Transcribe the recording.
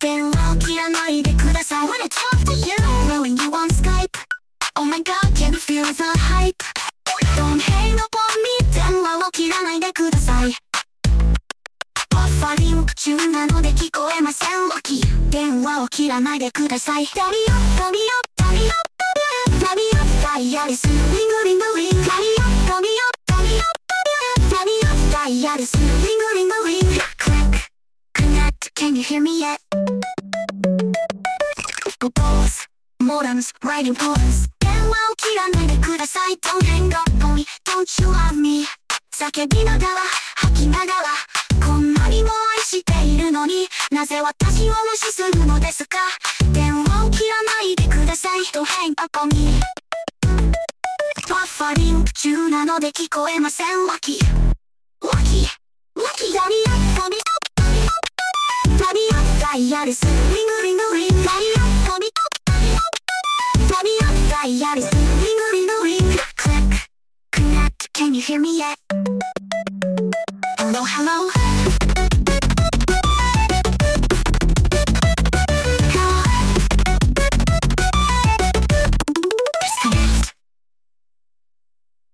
電話を切らないでくださいリング中なので聞こえませんわき電話を切らないでくださいダリアダリアダリアダリアダイヤルスリングリングリンダリアダリアダリアダリアダイヤルスリングリングリン Click Connect Can you hear me yet? Balls Modems Writing poems 電話を切らないでください Don't hang up on me Don't you love me 叫びながら吐きながらなぜ私を無視するのですか？電話を切らないでください。Don't hang up on me バッファリング中なので聞こえません。わきわきわきダリアダリアダリアダイヤルス。リングリングリンダリアダリアダリアダリアダイヤルス。リングリングリン Click Connect Can you hear me yet? Hello hello